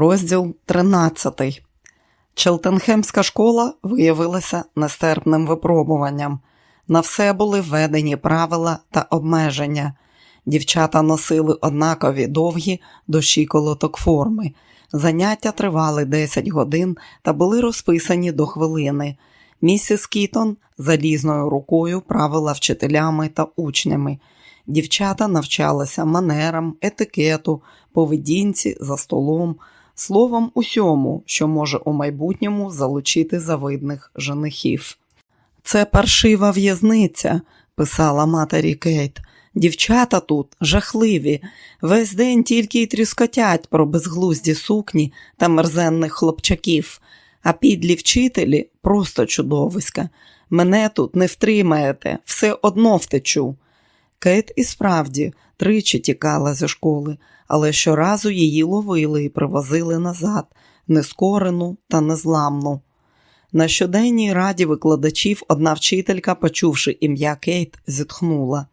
Розділ 13. Челтенхемська школа виявилася нестерпним випробуванням. На все були введені правила та обмеження. Дівчата носили однакові довгі до щиколоток форми. Заняття тривали 10 годин та були розписані до хвилини. Місіс Кітон залізною рукою правила вчителями та учнями. Дівчата навчалися манерам, етикету, поведінці за столом, словом, усьому, що може у майбутньому залучити завидних женихів. Це паршива в'язниця, писала матері Кейт. Дівчата тут жахливі, весь день тільки й тріскотять про безглузді сукні та мерзенних хлопчаків, а підлі вчителі просто чудовиська. Мене тут не втримаєте, все одно втечу. Кейт і справді тричі тікала зі школи, але щоразу її ловили і привозили назад, нескорену та незламну. На щоденній раді викладачів одна вчителька, почувши ім'я Кейт, зітхнула.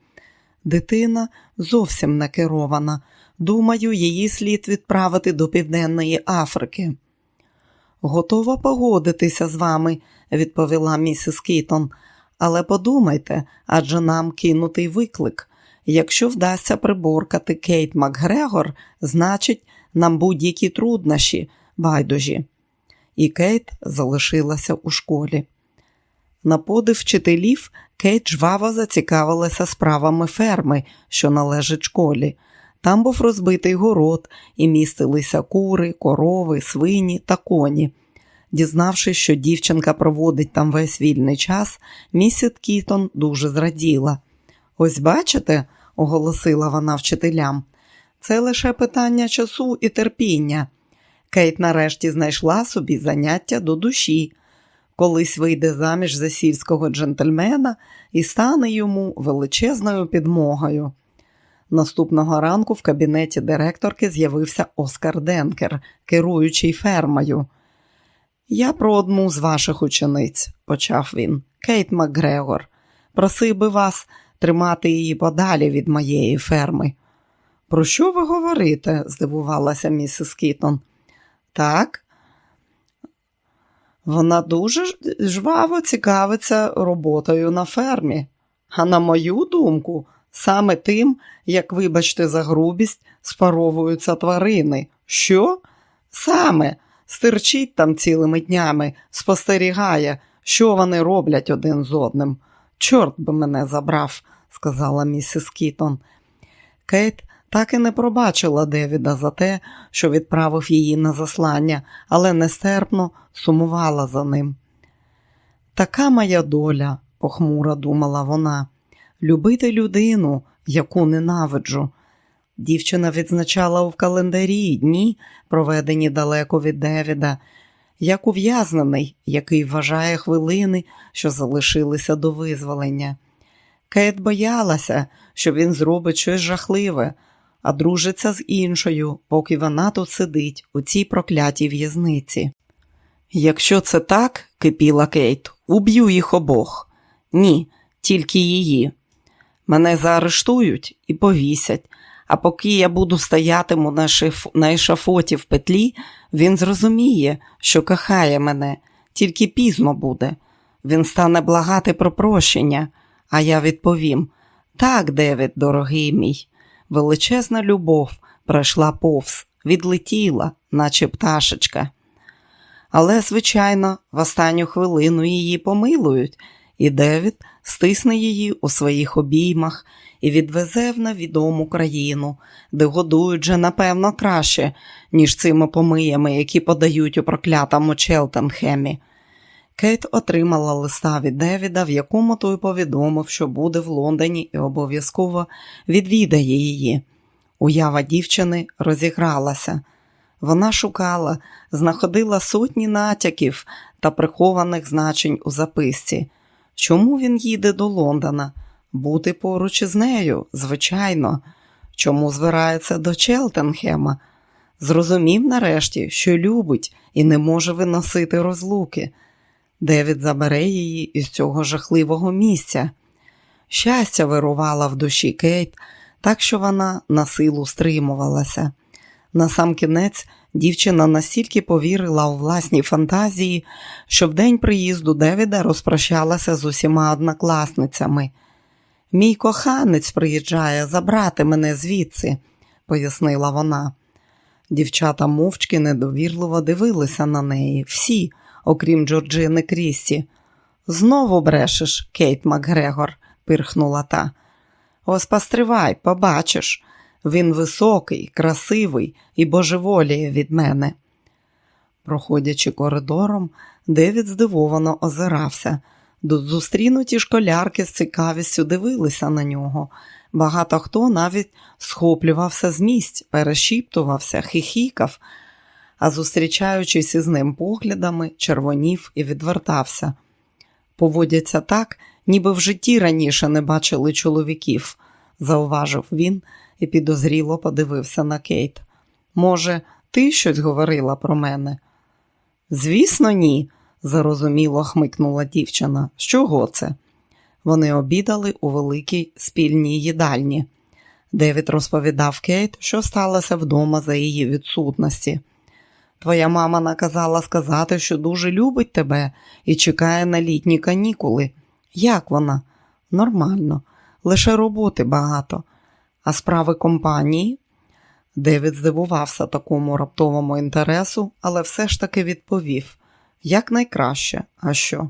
Дитина зовсім не керована. Думаю, її слід відправити до Південної Африки. Готова погодитися з вами, відповіла місіс Кітон. Але подумайте, адже нам кинутий виклик. Якщо вдасться приборкати Кейт Макгрегор, значить, нам будь-які труднощі, байдужі. І Кейт залишилася у школі. На подив вчителів Кейт жваво зацікавилася справами ферми, що належить школі. Там був розбитий город і містилися кури, корови, свині та коні. Дізнавшись, що дівчинка проводить там весь вільний час, місіс Кітон дуже зраділа. Ось бачите, оголосила вона вчителям, це лише питання часу і терпіння. Кейт нарешті знайшла собі заняття до душі. Колись вийде заміж за сільського джентльмена і стане йому величезною підмогою. Наступного ранку в кабінеті директорки з'явився Оскар Денкер, керуючий фермою. Я про одну з ваших учениць, почав він, Кейт Макгрегор. Просив би вас тримати її подалі від моєї ферми. Про що ви говорите? здивувалася місіс Кітон. Так. Вона дуже жваво цікавиться роботою на фермі. А на мою думку, саме тим, як, вибачте, за грубість, спаровуються тварини. Що? Саме стирчить там цілими днями, спостерігає, що вони роблять один з одним. Чорт би мене забрав, сказала місіс Кітон. Кейт так і не пробачила Девіда за те, що відправив її на заслання, але нестерпно сумувала за ним. Така моя доля, похмуро думала вона, любити людину, яку ненавиджу. Дівчина відзначала в календарі дні, проведені далеко від Девіда, як ув'язнений, який вважає хвилини, що залишилися до визволення. Кейт боялася, що він зробить щось жахливе, а дружиться з іншою, поки вона тут сидить у цій проклятій в'язниці. Якщо це так, кипіла Кейт, уб'ю їх обох. Ні, тільки її. Мене заарештують і повісять, а поки я буду стоятиму на, шиф... на ешафоті в петлі, він зрозуміє, що кохає мене, тільки пізно буде. Він стане благати про прощення, а я відповім: так, Девід, дорогий мій, величезна любов пройшла повз, відлетіла, наче пташечка. Але, звичайно, в останню хвилину її помилують, і Девід стисне її у своїх обіймах і відвезе в невідому країну, де годують же, напевно, краще, ніж цими помиями, які подають у проклятому Челтенхемі. Кейт отримала листа від Девіда, в якому той повідомив, що буде в Лондоні і обов'язково відвідає її. Уява дівчини розігралася. Вона шукала, знаходила сотні натяків та прихованих значень у записці. Чому він їде до Лондона? Бути поруч із нею, звичайно. Чому збирається до Челтенхема? Зрозумів нарешті, що любить і не може виносити розлуки. Девід забере її із цього жахливого місця. Щастя вирувала в душі Кейт, так що вона на силу стримувалася. Насамкінець дівчина настільки повірила у власні фантазії, що в день приїзду Девіда розпрощалася з усіма однокласницями. Мій коханець приїжджає забрати мене звідси, пояснила вона. Дівчата мовчки недовірливо дивилися на неї, всі, окрім Джорджини Крісті. Знову брешеш, Кейт Макгрегор, пирхнула та. Ось постривай, побачиш. Він високий, красивий і божеволіє від мене. Проходячи коридором, Девід здивовано озирався. Зустрінуті школярки з цікавістю дивилися на нього. Багато хто навіть схоплювався з місць, перешіптувався, хихікав, а зустрічаючись із ним поглядами, червонів і відвертався. Поводяться так, ніби в житті раніше не бачили чоловіків, зауважив він і підозріло подивився на Кейт. Може, ти щось говорила про мене? Звісно, ні, зарозуміло хмикнула дівчина. З чого це? Вони обідали у великій спільній їдальні. Девід розповідав Кейт, що сталося вдома за її відсутності. Твоя мама наказала сказати, що дуже любить тебе і чекає на літні канікули. Як вона? Нормально, лише роботи багато. А справи компанії? Девід здивувався такому раптовому інтересу, але все ж таки відповів як найкраще, а що?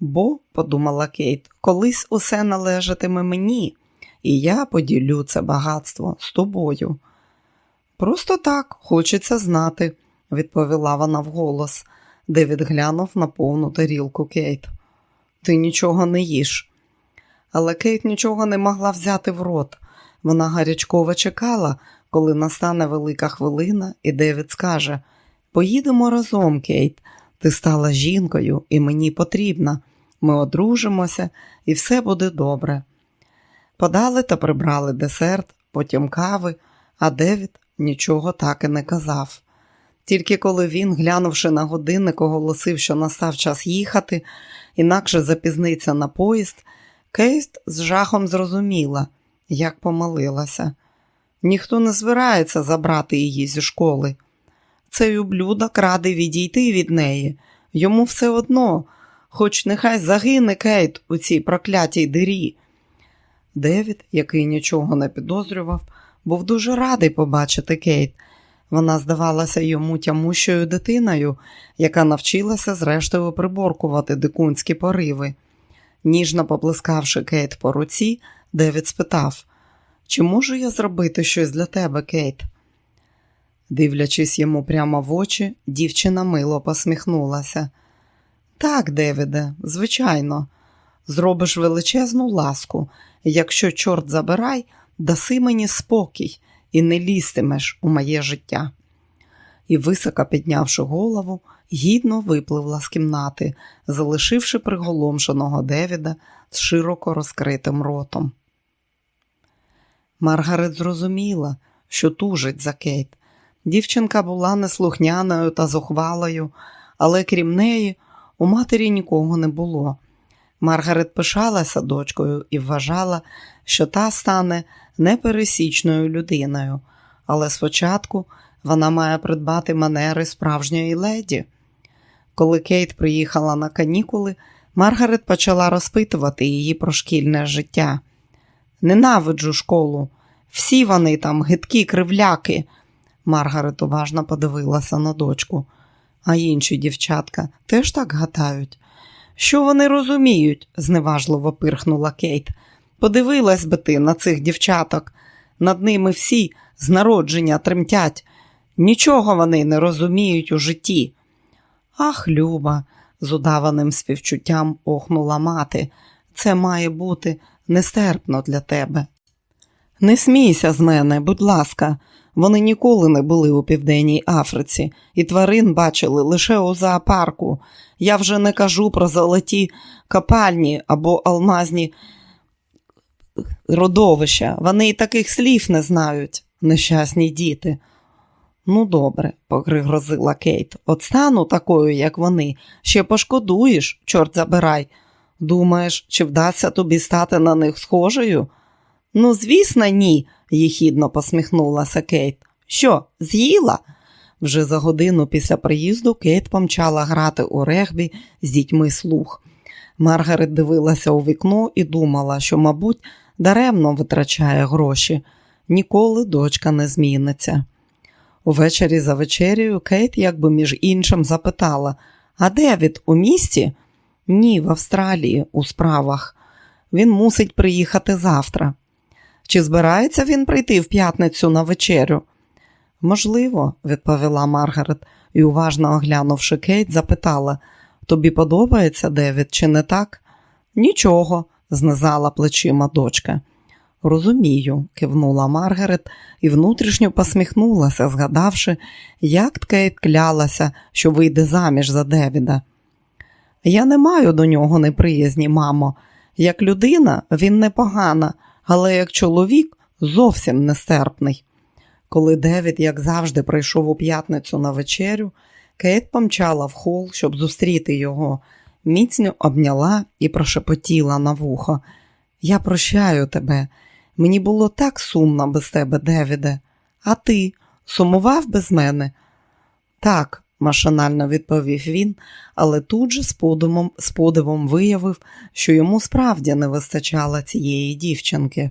Бо, подумала Кейт, колись усе належатиме мені, і я поділю це багатство з тобою. Просто так хочеться знати, відповіла вона вголос. Девід глянув на повну тарілку Кейт. Ти нічого не їш. Але Кейт нічого не могла взяти в рот. Вона гарячково чекала, коли настане велика хвилина, і Девід скаже: Поїдемо разом, Кейт. Ти стала жінкою і мені потрібна. Ми одружимося, і все буде добре. Подали та прибрали десерт, потім кави, а Девід нічого так і не казав. Тільки коли він, глянувши на годинник, оголосив, що настав час їхати, інакше запізниться на поїзд, Кейст з жахом зрозуміла, як помилилася. Ніхто не збирається забрати її зі школи. Цей ублюдок радий відійти від неї. Йому все одно, хоч нехай загине Кейт у цій проклятій дирі. Девід, який нічого не підозрював, був дуже радий побачити Кейт. Вона здавалася йому тямущою дитиною, яка навчилася зрештою приборкувати дикунські пориви. Ніжно поплескавши Кейт по руці, Девід спитав: Чи можу я зробити щось для тебе, Кейт? Дивлячись йому прямо в очі, дівчина мило посміхнулася. Так, Девіде, звичайно, зробиш величезну ласку, якщо, чорт забирай, даси мені спокій і не лізтимеш у моє життя. І, високо піднявши голову, гідно випливла з кімнати, залишивши приголомшеного Девіда з широко розкритим ротом. Маргарет зрозуміла, що тужить за Кейт. Дівчинка була неслухняною та зухвалою, але крім неї, у матері нікого не було. Маргарет пишалася дочкою і вважала, що та стане непересічною людиною, але спочатку вона має придбати манери справжньої леді. Коли Кейт приїхала на канікули, Маргарет почала розпитувати її про шкільне життя. Ненавиджу школу, всі вони там гидкі кривляки. Маргарет уважно подивилася на дочку. А інші дівчатка теж так гадають. Що вони розуміють? зневажливо пирхнула Кейт. Подивилась би ти на цих дівчаток. Над ними всі з народження тремтять. Нічого вони не розуміють у житті. Ах, Люба, з удаваним співчуттям охнула мати. Це має бути нестерпно для тебе. Не смійся з мене, будь ласка, вони ніколи не були у Південній Африці, і тварин бачили лише у зоопарку. Я вже не кажу про золоті копальні або алмазні родовища. Вони і таких слів не знають, нещасні діти. Ну, добре, погрозила Кейт. От стану такою, як вони, ще пошкодуєш, чорт забирай. Думаєш, чи вдасться тобі стати на них схожою? Ну, звісно, ні, їхідно посміхнулася Кейт. Що, з'їла? Вже за годину після приїзду Кейт помчала грати у регбі з дітьми слух. Маргарет дивилася у вікно і думала, що, мабуть, даремно витрачає гроші. Ніколи дочка не зміниться. Увечері за вечерею Кейт, якби між іншим, запитала: А Девід у місті? Ні, в Австралії, у справах. Він мусить приїхати завтра. Чи збирається він прийти в п'ятницю на вечерю? Можливо, відповіла Маргарет і, уважно оглянувши Кейт, запитала: Тобі подобається Девід, чи не так? Нічого, знизала плечима дочка. Розумію, кивнула Маргарет і внутрішньо посміхнулася, згадавши, як Кейт клялася, що вийде заміж за Девіда. Я не маю до нього неприязні, мамо. Як людина він непогана, але як чоловік зовсім нестерпний. Коли Девід, як завжди, прийшов у п'ятницю на вечерю, Кейт помчала в хол, щоб зустріти його, міцно обняла і прошепотіла на вухо. Я прощаю тебе. Мені було так сумно без тебе, Девіде. А ти сумував без мене? Так, машинально відповів він, але тут же з подивом, виявив, що йому справді не вистачало цієї дівчинки.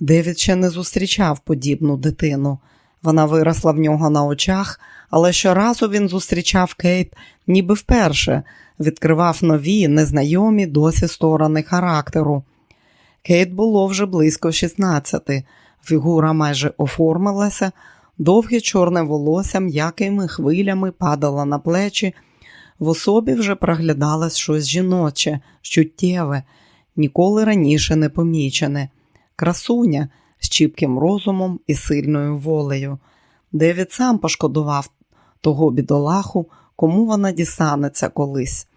Девід ще не зустрічав подібну дитину. Вона виросла в нього на очах, але щоразу він зустрічав Кейт, ніби вперше, відкривав нові, незнайомі досі сторони характеру. Кейт було вже близько 16, фігура майже оформилася, довге чорне волосся м'якими хвилями падало на плечі, в особі вже проглядалось щось жіноче, чуттєве, ніколи раніше не помічене, красуня з чіпким розумом і сильною волею. Девід сам пошкодував того бідолаху, кому вона дістанеться колись.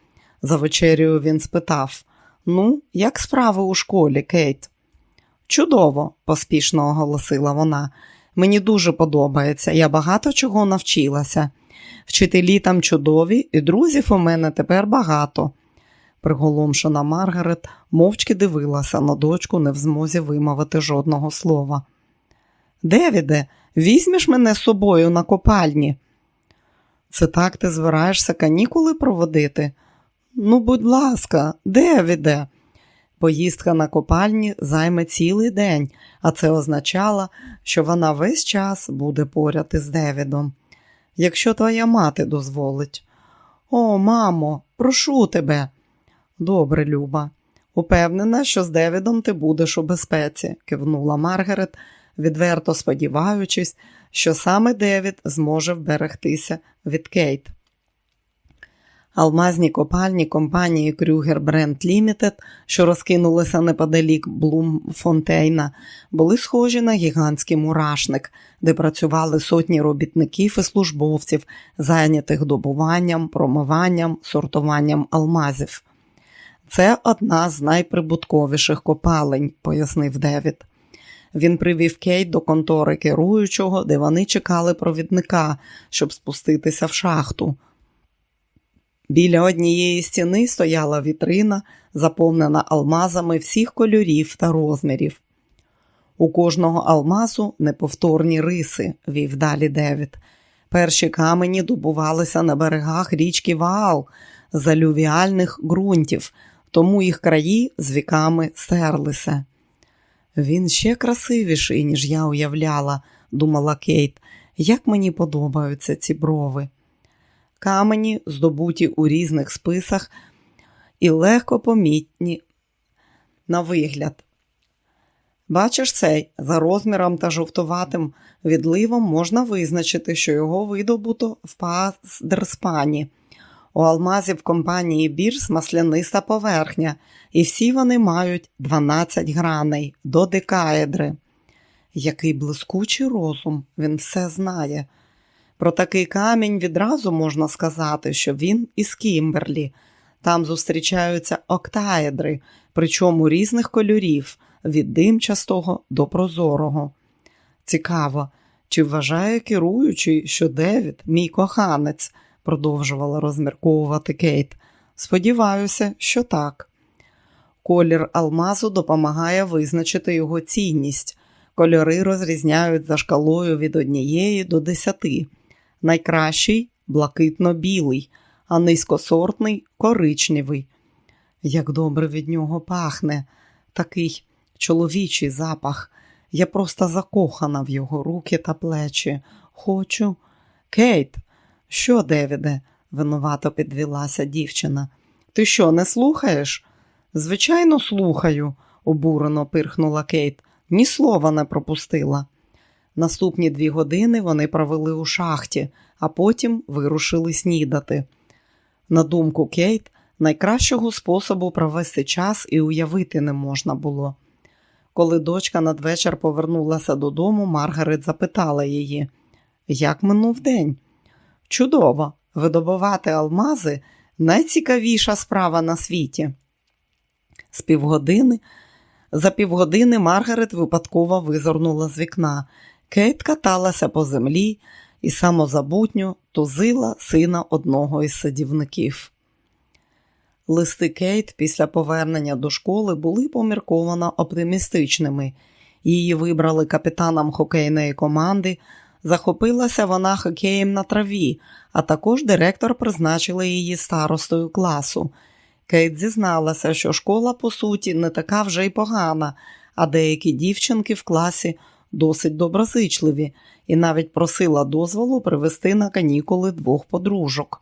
За вечерю він спитав Ну, як справи у школі, Кейт? Чудово, поспішно оголосила вона. Мені дуже подобається, я багато чого навчилася. Вчителі там чудові, і друзів у мене тепер багато. Приголомшена Маргарет мовчки дивилася на дочку, не в змозі вимовити жодного слова. Девіде, візьмеш мене з собою на копальні? Це так ти збираєшся канікули проводити? Ну, будь ласка, Девіде. Поїздка на копальні займе цілий день, а це означало, що вона весь час буде поряд із Девідом. Якщо твоя мати дозволить. О, мамо, прошу тебе. Добре, Люба. Упевнена, що з Девідом ти будеш у безпеці, кивнула Маргарет, відверто сподіваючись, що саме Девід зможе вберегтися від Кейт. Алмазні копальні компанії Крюгер Бренд Лімітед, що розкинулися неподалік Блумфонтейна, були схожі на гігантський мурашник, де працювали сотні робітників і службовців, зайнятих добуванням, промиванням, сортуванням алмазів. Це одна з найприбутковіших копалень, пояснив Девід. Він привів Кейт до контори керуючого, де вони чекали провідника, щоб спуститися в шахту. Біля однієї стіни стояла вітрина, заповнена алмазами всіх кольорів та розмірів. У кожного алмазу неповторні риси, вів далі Девід. Перші камені добувалися на берегах річки Ваал з алювіальних ґрунтів, тому їх краї з віками стерлися. Він ще красивіший, ніж я уявляла, думала Кейт, як мені подобаються ці брови камені, здобуті у різних списах і легко помітні на вигляд. Бачиш цей, за розміром та жовтуватим відливом можна визначити, що його видобуто в Паздерспані. У алмазів компанії Бірс масляниста поверхня, і всі вони мають 12 граней до декаедри. Який блискучий розум, він все знає. Про такий камінь відразу можна сказати, що він із Кімберлі. Там зустрічаються октаедри, причому різних кольорів, від димчастого до прозорого. Цікаво, чи вважає керуючий, що Девід, мій коханець, продовжувала розмірковувати Кейт. Сподіваюся, що так. Колір алмазу допомагає визначити його цінність. Кольори розрізняють за шкалою від однієї до десяти. Найкращий блакитно-білий, а низькосортний коричневий. Як добре від нього пахне, такий чоловічий запах. Я просто закохана в його руки та плечі. Хочу. Кейт, що, Девіде? винувато підвілася дівчина. Ти що, не слухаєш? Звичайно, слухаю, обурено пирхнула Кейт. Ні слова не пропустила. Наступні дві години вони провели у шахті, а потім вирушили снідати. На думку Кейт, найкращого способу провести час і уявити не можна було. Коли дочка надвечір повернулася додому, Маргарет запитала її, як минув день? Чудово, видобувати алмази найцікавіша справа на світі. З півгодини, За півгодини Маргарет випадково визирнула з вікна. Кейт каталася по землі і самозабутньо тузила сина одного із садівників. Листи Кейт після повернення до школи були помірковано оптимістичними. Її вибрали капітаном хокейної команди. Захопилася вона хокеєм на траві, а також директор призначила її старостою класу. Кейт зізналася, що школа, по суті, не така вже й погана, а деякі дівчинки в класі досить доброзичливі, і навіть просила дозволу привезти на канікули двох подружок.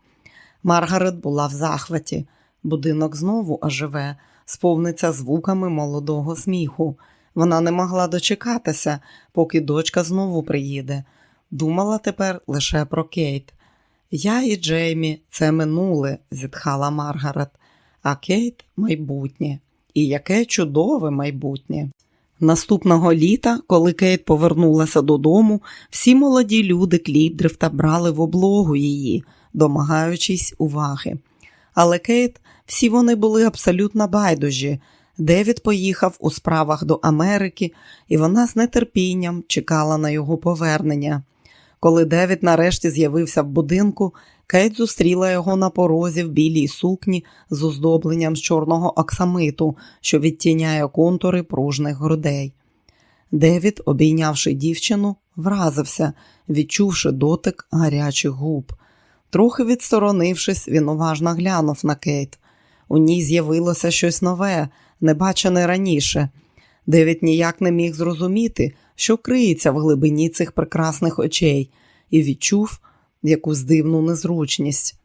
Маргарет була в захваті. Будинок знову оживе, сповниться звуками молодого сміху. Вона не могла дочекатися, поки дочка знову приїде. Думала тепер лише про Кейт. Я і Джеймі це минуле, зітхала Маргарет, а Кейт майбутнє. І яке чудове майбутнє. Наступного літа, коли Кейт повернулася додому, всі молоді люди Кліпдрифта брали в облогу її, домагаючись уваги. Але Кейт, всі вони були абсолютно байдужі. Девід поїхав у справах до Америки, і вона з нетерпінням чекала на його повернення. Коли Девід нарешті з'явився в будинку, Кейт зустріла його на порозі в білій сукні з оздобленням з чорного оксамиту, що відтіняє контури пружних грудей. Девід, обійнявши дівчину, вразився, відчувши дотик гарячих губ. Трохи відсторонившись, він уважно глянув на Кейт. У ній з'явилося щось нове, небачене раніше. Девід ніяк не міг зрозуміти, що криється в глибині цих прекрасних очей, і відчув якусь дивну незручність.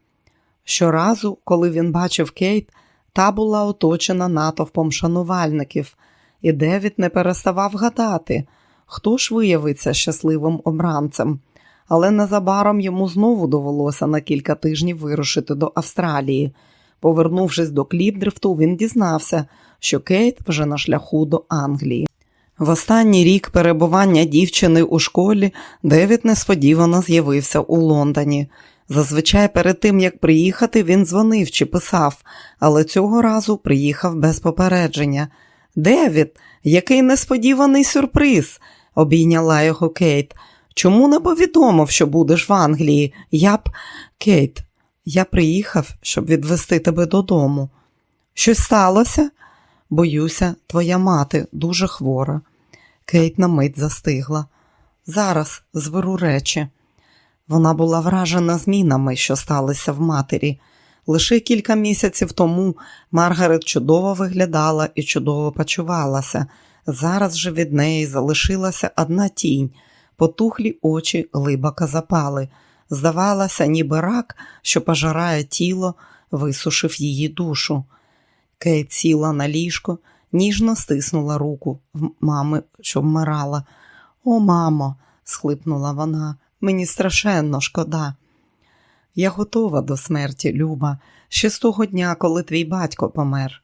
Щоразу, коли він бачив Кейт, та була оточена натовпом шанувальників, і Девід не переставав гадати, хто ж виявиться щасливим обранцем. Але незабаром йому знову довелося на кілька тижнів вирушити до Австралії. Повернувшись до Кліпдрифту, він дізнався, що Кейт вже на шляху до Англії. В останній рік перебування дівчини у школі Девід несподівано з'явився у Лондоні. Зазвичай перед тим, як приїхати, він дзвонив чи писав, але цього разу приїхав без попередження. Девід, який несподіваний сюрприз, обійняла його Кейт. Чому не повідомив, що будеш в Англії? Я б. Кейт, я приїхав, щоб відвести тебе додому. Щось сталося? Боюся, твоя мати дуже хвора. Кейт на мить застигла. Зараз зберу речі. Вона була вражена змінами, що сталися в матері. Лише кілька місяців тому Маргарет чудово виглядала і чудово почувалася. Зараз же від неї залишилася одна тінь, потухлі очі глибоко запали. Здавалося, ніби рак, що пожирає тіло, висушив її душу. Кейт сіла на ліжко, ніжно стиснула руку мами, що вмирала. О, мамо, схлипнула вона, мені страшенно шкода. Я готова до смерті, Люба, ще з того дня, коли твій батько помер.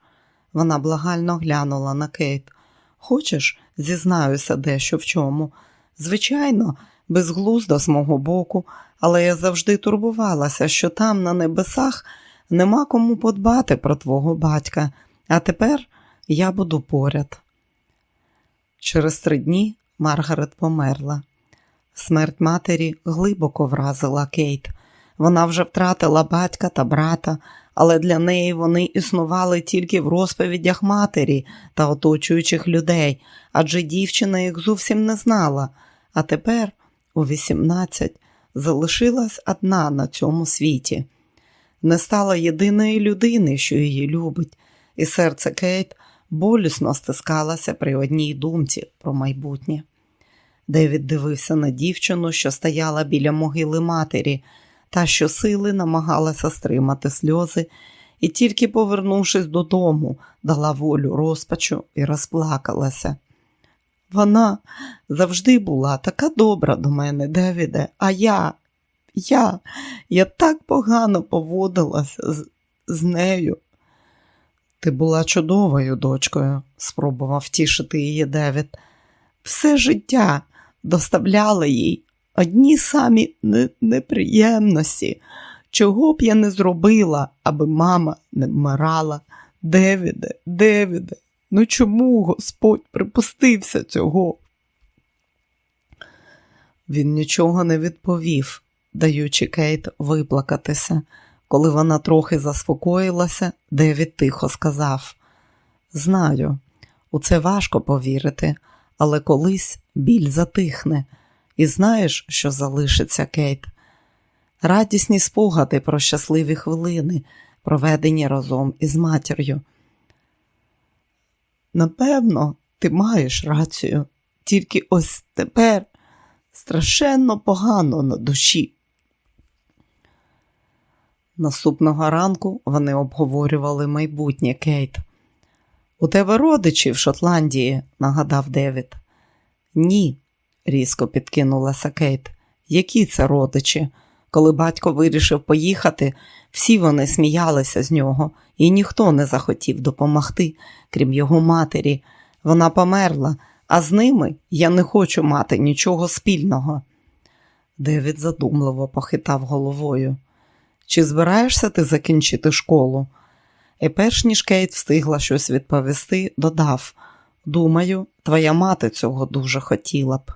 Вона благально глянула на Кейт. Хочеш, зізнаюся дещо в чому. Звичайно, безглуздо з мого боку, але я завжди турбувалася, що там, на небесах, нема кому подбати про твого батька, а тепер я буду поряд. Через три дні Маргарет померла. Смерть матері глибоко вразила Кейт. Вона вже втратила батька та брата, але для неї вони існували тільки в розповідях матері та оточуючих людей, адже дівчина їх зовсім не знала. А тепер, у 18, залишилась одна на цьому світі. Не стала єдиної людини, що її любить, і серце Кейт болісно стискалося при одній думці про майбутнє. Девід дивився на дівчину, що стояла біля могили матері, та що сили намагалася стримати сльози, і тільки, повернувшись додому, дала волю розпачу і розплакалася. Вона завжди була така добра до мене, Девіде, а я, я, я так погано поводилася з, з нею. Ти була чудовою дочкою, спробував втішити її Девід. Все життя доставляла їй одні самі неприємності, чого б я не зробила, аби мама не вмирала. Девіде, Девіде, ну чому Господь припустився цього? Він нічого не відповів, даючи Кейт виплакатися. Коли вона трохи заспокоїлася, Девід тихо сказав: Знаю, у це важко повірити, але колись біль затихне, і знаєш, що залишиться Кейт. Радісні спогади про щасливі хвилини, проведені разом із матір'ю. Напевно, ти маєш рацію, тільки ось тепер страшенно погано на душі. Наступного ранку вони обговорювали майбутнє Кейт. У тебе родичі в Шотландії, нагадав Девід. Ні, різко підкинулася Кейт. Які це родичі? Коли батько вирішив поїхати, всі вони сміялися з нього, і ніхто не захотів допомогти, крім його матері. Вона померла, а з ними я не хочу мати нічого спільного. Девід задумливо похитав головою. Чи збираєшся ти закінчити школу? І перш ніж Кейт встигла щось відповісти, додав Думаю, твоя мати цього дуже хотіла б.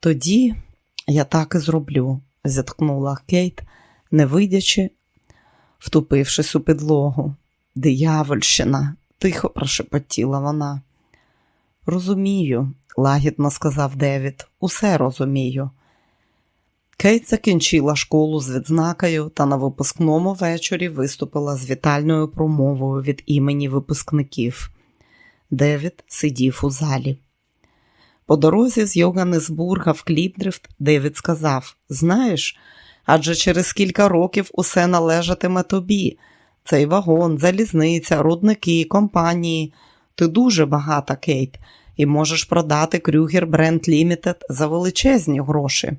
Тоді я так і зроблю, зіткнула Кейт, не видячи, втупившись у підлогу. Диявольщина, тихо прошепотіла вона. Розумію, лагідно сказав Девід, усе розумію. Кейт закінчила школу з відзнакою та на випускному вечорі виступила з вітальною промовою від імені випускників. Девід сидів у залі. По дорозі з Йоганнесбурга в Кліпдрифт Девід сказав: Знаєш, адже через кілька років усе належатиме тобі. Цей вагон, залізниця, рудники, компанії. Ти дуже багата, Кейт, і можеш продати Крюгер Брент Лімітед за величезні гроші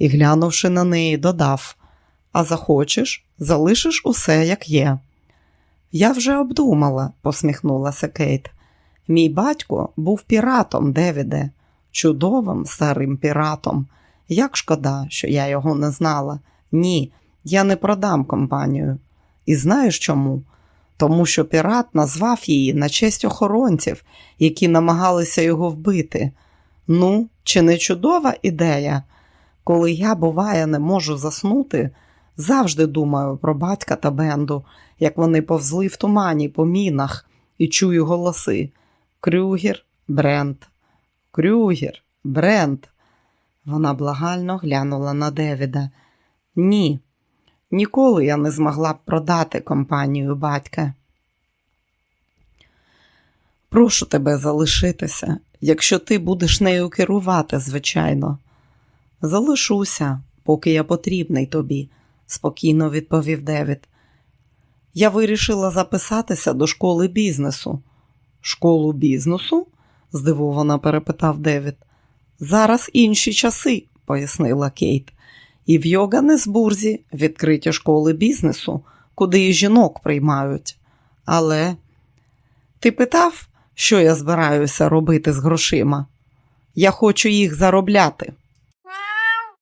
і, глянувши на неї, додав А захочеш, залишиш усе, як є. Я вже обдумала, посміхнулася Кейт. Мій батько був піратом, Девіде, чудовим старим піратом. Як шкода, що я його не знала. Ні, я не продам компанію. І знаєш чому? Тому що пірат назвав її на честь охоронців, які намагалися його вбити. Ну, чи не чудова ідея? Коли я, буває, не можу заснути, завжди думаю про батька та Бенду, як вони повзли в тумані по мінах і чую голоси Крюгер, Брент, Крюгер, Брент. Вона благально глянула на Девіда. Ні, ніколи я не змогла б продати компанію батька. Прошу тебе залишитися, якщо ти будеш нею керувати, звичайно. Залишуся, поки я потрібний тобі, спокійно відповів Девід. Я вирішила записатися до школи бізнесу. Школу бізнесу? здивовано перепитав Девід. Зараз інші часи, пояснила Кейт. І в Йоганнесбурзі відкриті школи бізнесу, куди і жінок приймають. Але ти питав, що я збираюся робити з грошима? Я хочу їх заробляти.